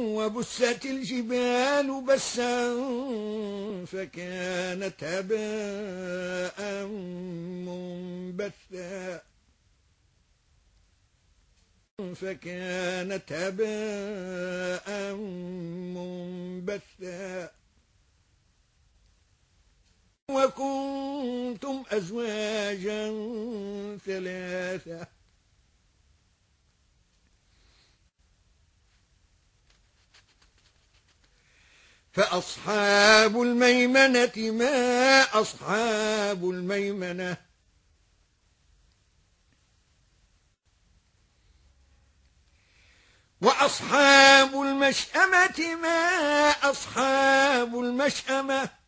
وبست الجبال بسا فكانت هباء منبثا فكانت هباء منبثا وكنتم أزواجا ثلاثة فأصحاب الميمنة ما أصحاب الميمنة؟ وأصحاب المشأمة ما أصحاب المشأمة؟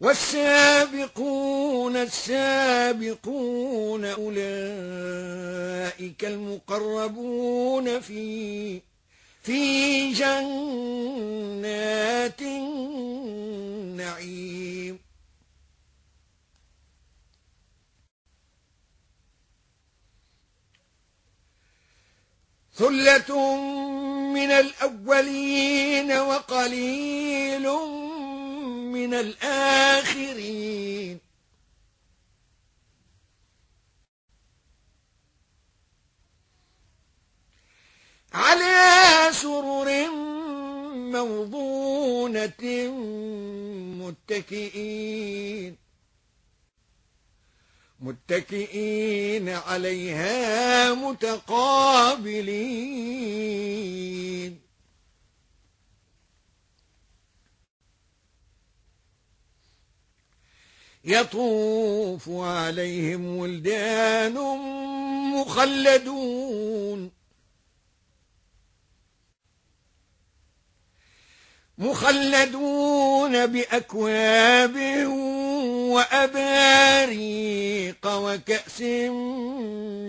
والسابقون السابقون أولئك المقربون في في جنات النعيم. ثلة من الأولين وقليل من الآخرين. على سرر موضونة متكئين. متكئين عليها متقابلين. يطوف عليهم ولدان مخلدون. مخلدون بأكواب وأباريق وكأس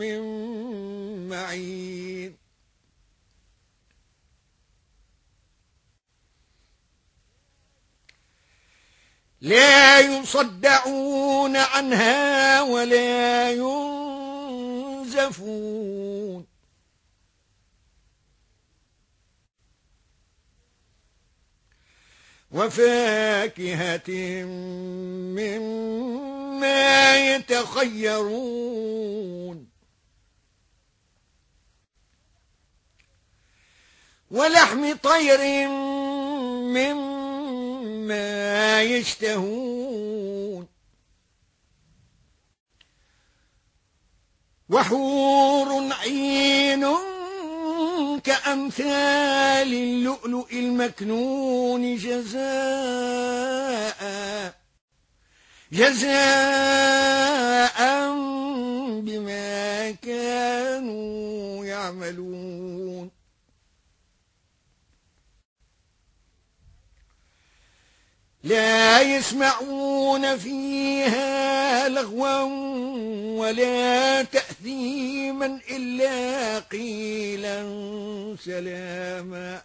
من معين. لا يصدعون عنها ولا ينزفون. وفاكهة مما يتخيرون. ولحم طير مما يشتهون وحور عين كأمثال اللؤلؤ المكنون جزاء جزاء بما كانوا يعملون. لا يسمعون فيها لغوا ولا تأثيما إلا قيلا سلاما.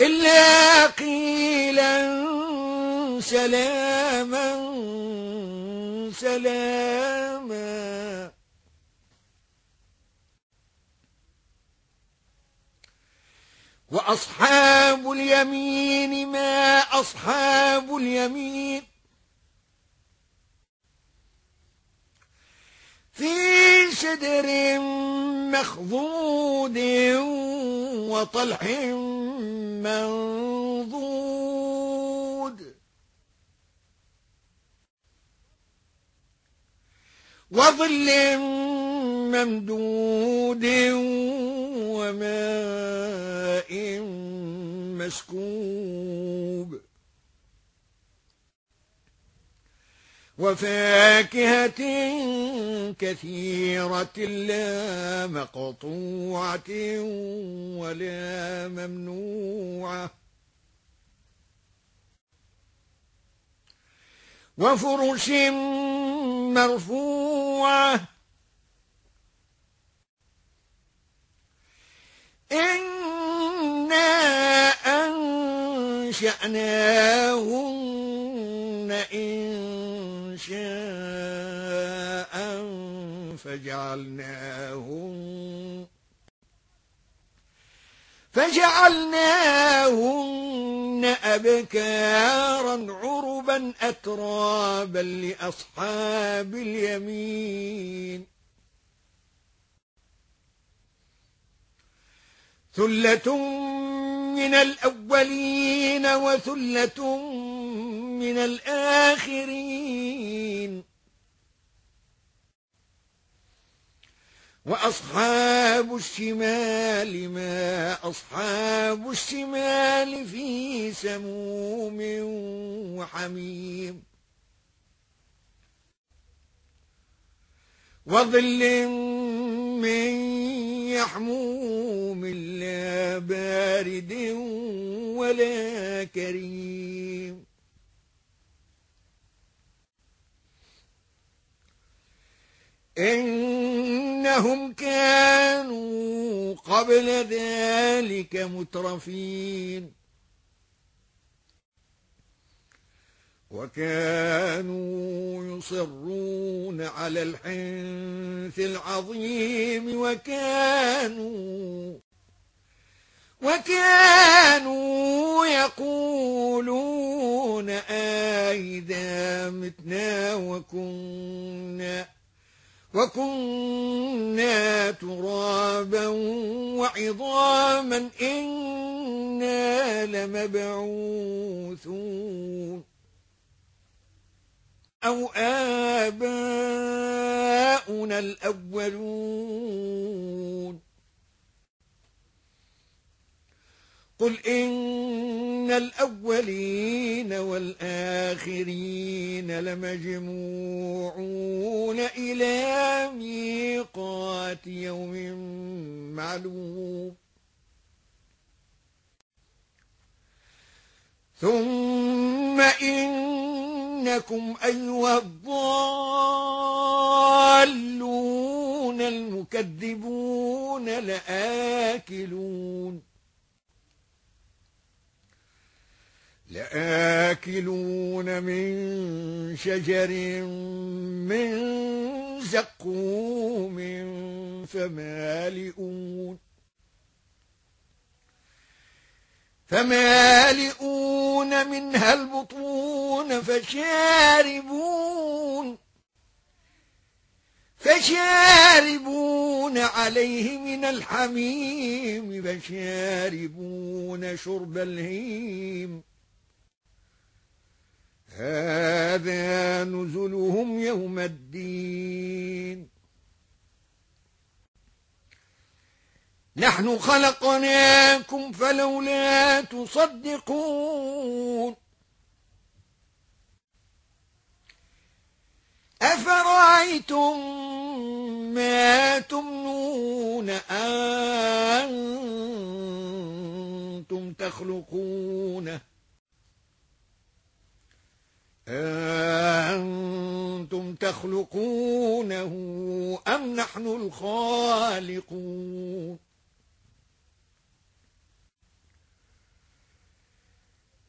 إلا قيلا سلاما سلاما. وأصحاب اليمين ما أصحاب اليمين. في شدر مخضود وطلح منضود. وظل ممدود وماء مسكوب. وفاكهة كثيرة لا مقطوعة ولا ممنوعة. وفرش مرفوعة. إنا أنشأناهن إن شاء فجعلناهن فجعلناهن أبكارا عربا أترابا لأصحاب اليمين ثلة من الأولين وثلة من الآخرين. وأصحاب الشمال ما أصحاب الشمال في سموم وحميم. وظل من يحموم لا بارد ولا كريم. إنهم كانوا قبل ذلك مترفين. وكانوا يصرون على الحنث العظيم وكانوا وكانوا يقولون آئذا متنا وكنا وكنا ترابا وعظاما إنا لمبعوثون أو آباؤنا الأولون. قل إن الأولين والآخرين لمجموعون إلى ميقات يوم معلوم. ثم إنكم أيها الضالون المكذبون لآكلون. لآكلون من شجر من زقوم فمالئون. فمالئون منها البطون فشاربون فشاربون عليه من الحميم فشاربون شرب الهيم. هذا نزلهم يوم الدين. نحن خلقناكم فلولا تصدقون. أفرأيتم ما تمنون أنتم تخلقونه أنتم تخلقونه أم نحن الخالقون؟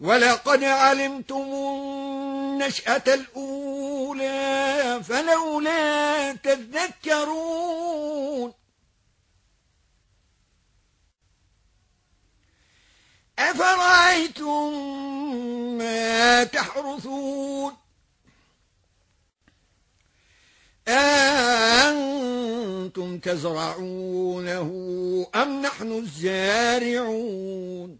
ولقد علمتم النشأة الأولى فلولا تذكرون. أفرأيتم ما تحرثون؟ أن تزرعونه أم نحن الزارعون؟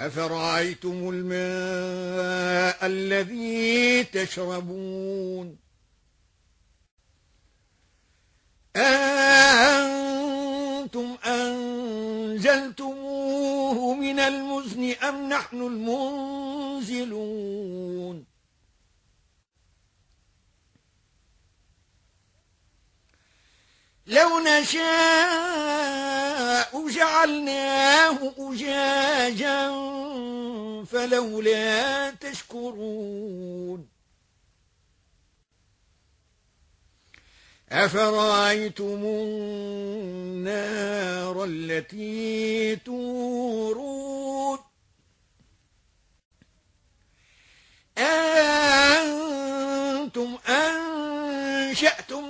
أفرأيتم الماء الذي تشربون؟ أنتم أنزلتموه من المزن أم نحن المنزلون؟ لو نشاء جعلناه أجاجا فلولا تشكرون. أفرأيتم النار التي تورون أنتم أنشأتم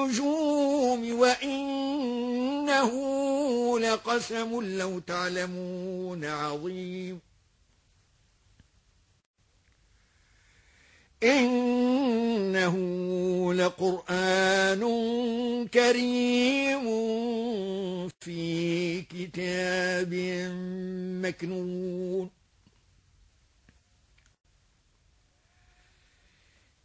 النجوم وإنه لقسم لو تعلمون عظيم. إنه لقرآن كريم في كتاب مكنون.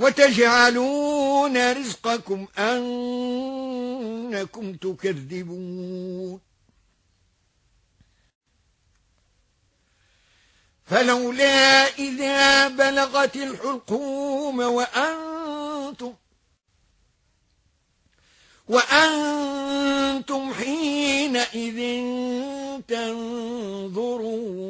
وتجعلون رزقكم أنكم تكذبون. فلولا إذا بلغت الحلقوم وأنتم وأنتم حينئذ تنظرون.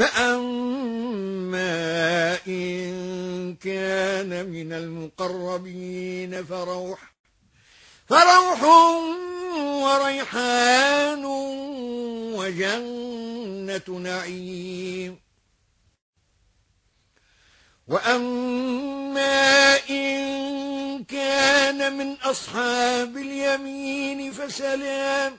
فأما إن كان من المقربين فروح فروح وريحان وجنة نعيم وأما إن كان من أصحاب اليمين فسلام